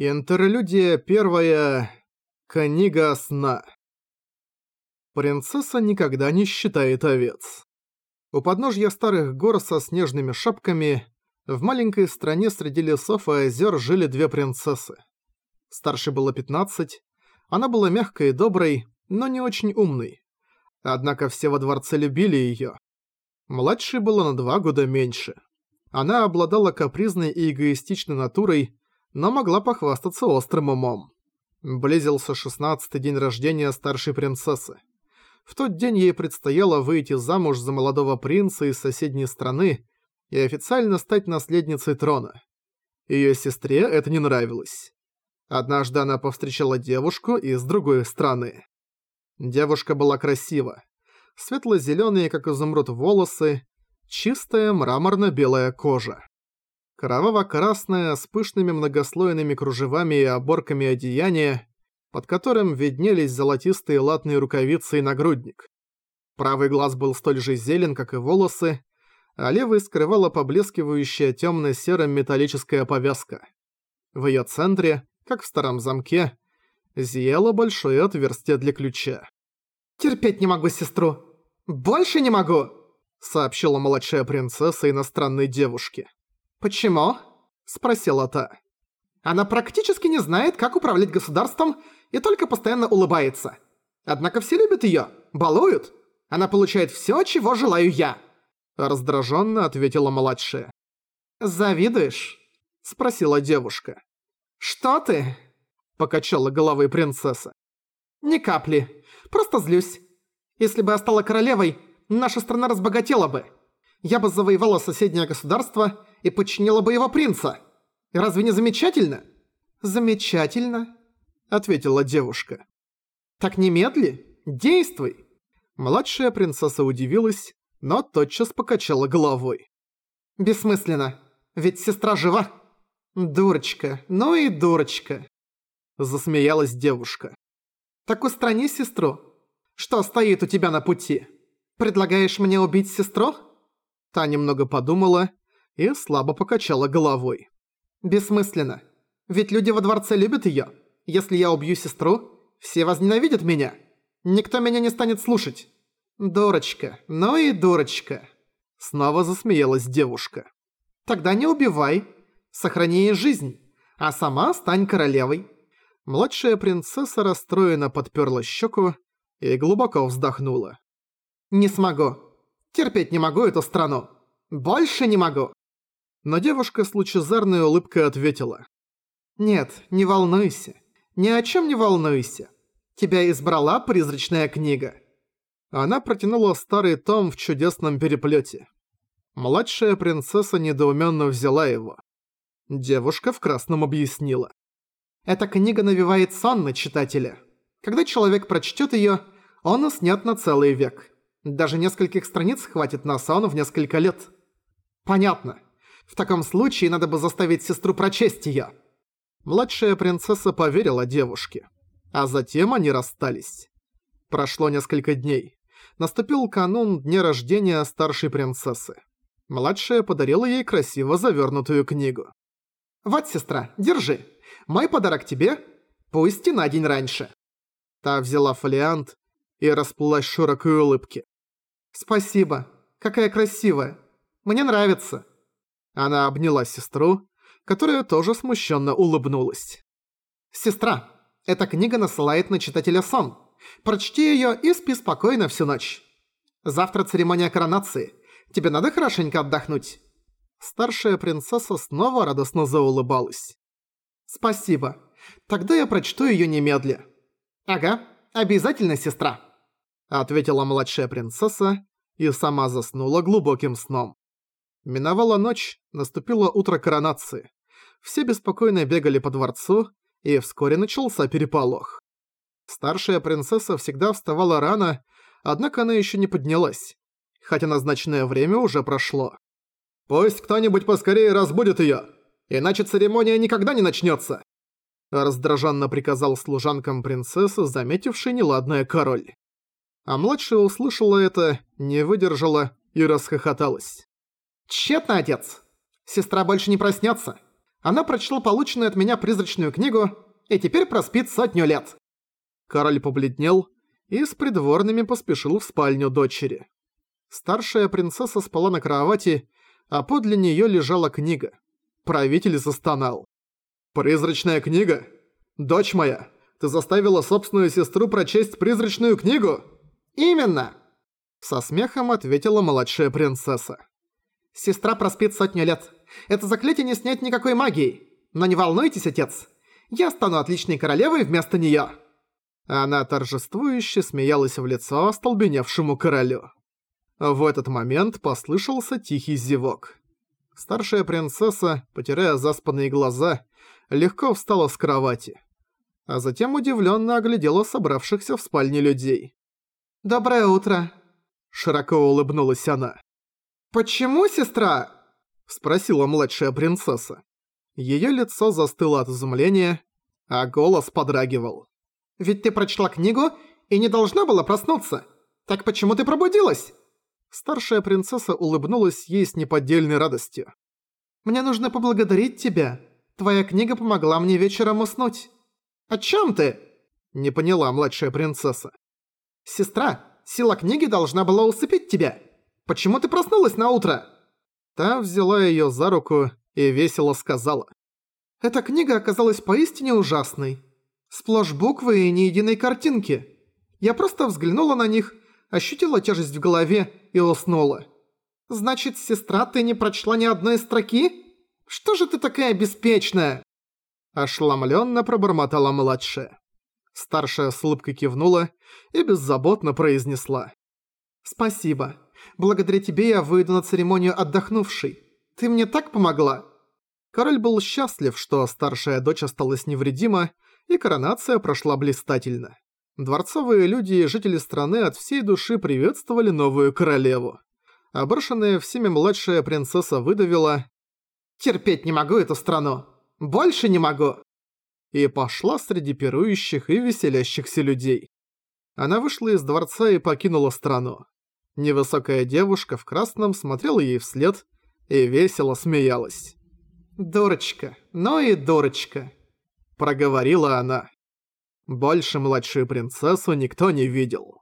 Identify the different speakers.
Speaker 1: Интерлюдия первая. Книга сна. Принцесса никогда не считает овец. У подножья старых гор со снежными шапками в маленькой стране среди лесов и озер жили две принцессы. Старшей было 15, она была мягкой и доброй, но не очень умной. Однако все во дворце любили её. Младшей было на два года меньше. Она обладала капризной и эгоистичной натурой, но могла похвастаться острым умом. Близился шестнадцатый день рождения старшей принцессы. В тот день ей предстояло выйти замуж за молодого принца из соседней страны и официально стать наследницей трона. Её сестре это не нравилось. Однажды она повстречала девушку из другой страны. Девушка была красива. Светло-зелёные, как изумруд, волосы, чистая мраморно-белая кожа. Кроваво-красное, с пышными многослойными кружевами и оборками одеяния, под которым виднелись золотистые латные рукавицы и нагрудник. Правый глаз был столь же зелен, как и волосы, а левый скрывала поблескивающая темно-серым металлическая повязка. В ее центре, как в старом замке, зияло большое отверстие для ключа.
Speaker 2: «Терпеть не могу сестру! Больше не могу!»
Speaker 1: сообщила младшая принцесса иностранной девушке.
Speaker 2: «Почему?» – спросила та. «Она практически не знает, как управлять государством и только постоянно улыбается. Однако все любят её, балуют. Она получает всё, чего желаю я».
Speaker 1: Раздражённо ответила младшая.
Speaker 2: «Завидуешь?» – спросила девушка. «Что ты?» – покачала головой принцесса. «Ни капли. Просто злюсь. Если бы я стала королевой, наша страна разбогатела бы. Я бы завоевала соседнее государство и подчинила бы его принца. Разве не замечательно?» «Замечательно», — ответила девушка. «Так немедли, действуй!»
Speaker 1: Младшая принцесса удивилась, но тотчас покачала головой.
Speaker 2: «Бессмысленно, ведь сестра жива!» «Дурочка, ну и дурочка!»
Speaker 1: Засмеялась девушка.
Speaker 2: «Так устрани сестру. Что стоит у тебя на пути? Предлагаешь мне убить сестру?»
Speaker 1: Та немного подумала и слабо покачала головой.
Speaker 2: «Бессмысленно. Ведь люди во дворце любят её. Если я убью сестру, все возненавидят меня. Никто меня не станет слушать. Дурочка, ну и дурочка».
Speaker 1: Снова засмеялась девушка.
Speaker 2: «Тогда не убивай. Сохрани ей жизнь, а сама стань королевой».
Speaker 1: Младшая принцесса расстроенно подперла щеку и глубоко вздохнула.
Speaker 2: «Не смогу. Терпеть не могу эту страну. Больше не могу!»
Speaker 1: Но девушка с лучезарной улыбкой ответила.
Speaker 2: «Нет, не волнуйся. Ни о чем не волнуйся. Тебя избрала призрачная книга».
Speaker 1: Она протянула старый том в чудесном переплете. Младшая принцесса недоуменно взяла его. Девушка в красном объяснила.
Speaker 2: «Эта книга навевает сон на читателя. Когда человек прочтет ее, он уснет на целый век. Даже нескольких страниц хватит на сон в несколько лет». «Понятно. В таком случае надо бы заставить сестру прочесть её».
Speaker 1: Младшая принцесса поверила девушке. А затем они расстались. Прошло несколько дней. Наступил канун дня рождения старшей принцессы. Младшая подарила ей красиво завернутую книгу.
Speaker 2: «Вот, сестра, держи. Мой подарок тебе. Пусть и на день раньше».
Speaker 1: Та взяла фолиант и расплылась широкой улыбки.
Speaker 2: «Спасибо. Какая красивая. Мне нравится».
Speaker 1: Она обняла сестру, которая тоже смущенно улыбнулась.
Speaker 2: «Сестра, эта книга насылает на читателя сон. Прочти ее и спи спокойно всю ночь. Завтра церемония коронации. Тебе надо хорошенько отдохнуть».
Speaker 1: Старшая принцесса снова радостно заулыбалась.
Speaker 2: «Спасибо. Тогда я прочту ее немедля». «Ага, обязательно, сестра», —
Speaker 1: ответила младшая принцесса и сама заснула глубоким сном. Миновала ночь, наступило утро коронации. Все беспокойно бегали по дворцу, и вскоре начался переполох. Старшая принцесса всегда вставала рано, однако она еще не поднялась, хотя назначенное время уже прошло. «Пусть кто-нибудь поскорее разбудит ее, иначе церемония никогда не начнется!» Раздраженно приказал служанкам принцессы, заметивший неладное король. А младшая услышала это, не выдержала и расхохоталась.
Speaker 2: «Тщетно, отец! Сестра больше не проснется. Она прочла полученную от меня призрачную книгу и теперь проспит сотню лет».
Speaker 1: Король побледнел и с придворными поспешил в спальню дочери. Старшая принцесса спала на кровати, а подле неё лежала книга. Правитель застонал. «Призрачная книга? Дочь моя, ты заставила собственную сестру прочесть призрачную книгу?»
Speaker 2: «Именно!»
Speaker 1: Со смехом ответила младшая принцесса.
Speaker 2: «Сестра проспит сотню лет. Это заклятие не снять никакой магией. Но не волнуйтесь, отец. Я стану отличной королевой вместо неё».
Speaker 1: Она торжествующе смеялась в лицо остолбеневшему королю. В этот момент послышался тихий зевок. Старшая принцесса, потирая заспанные глаза, легко встала с кровати. А затем удивленно оглядела собравшихся в спальне людей.
Speaker 2: «Доброе утро!»
Speaker 1: Широко улыбнулась она.
Speaker 2: «Почему, сестра?»
Speaker 1: Спросила младшая принцесса. Её лицо застыло от изумления, а голос подрагивал.
Speaker 2: «Ведь ты прочла книгу и не должна была проснуться. Так почему ты пробудилась?»
Speaker 1: Старшая принцесса улыбнулась ей с неподдельной радостью.
Speaker 2: «Мне нужно поблагодарить тебя. Твоя книга помогла мне вечером уснуть». «О чём ты?»
Speaker 1: Не поняла младшая принцесса.
Speaker 2: «Сестра, сила книги должна была усыпить тебя. Почему ты проснулась на утро?»
Speaker 1: Та взяла её за руку и весело сказала.
Speaker 2: «Эта книга оказалась поистине ужасной. Сплошь буквы и ни единой картинки. Я просто взглянула на них ощутила тяжесть в голове и уснула. «Значит, сестра, ты не прочла ни одной строки? Что же ты такая беспечная?»
Speaker 1: Ошеломленно пробормотала младшая. Старшая с улыбкой кивнула и беззаботно произнесла.
Speaker 2: «Спасибо. Благодаря тебе я выйду на церемонию отдохнувшей. Ты мне так помогла!»
Speaker 1: Король был счастлив, что старшая дочь осталась невредима, и коронация прошла блистательно. Дворцовые люди и жители страны от всей души приветствовали новую королеву. Оброшенная всеми младшая принцесса выдавила
Speaker 2: «Терпеть не могу эту страну! Больше не могу!»
Speaker 1: И пошла среди пирующих и веселящихся людей. Она вышла из дворца и покинула страну. Невысокая девушка в красном смотрела ей вслед и весело смеялась.
Speaker 2: «Дурочка, ну и дурочка», —
Speaker 1: проговорила она. Больше младшую принцессу никто не видел.